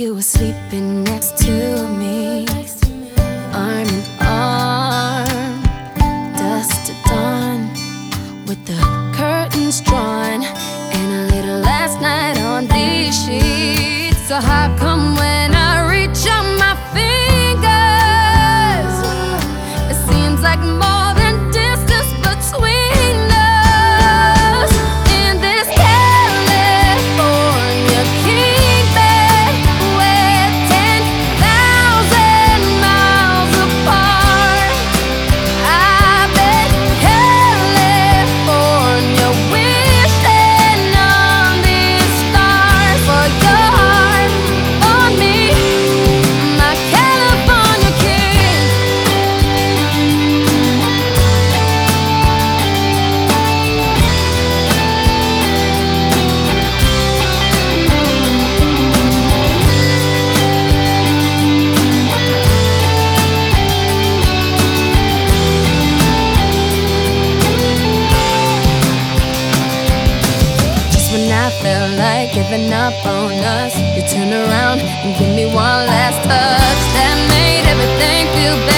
You were sleeping next to me, arm in arm dusk to dawn with the curtains drawn and a little last night on these sheets. So how come I felt like giving up on us, you turn around and give me one last touch that made everything feel better.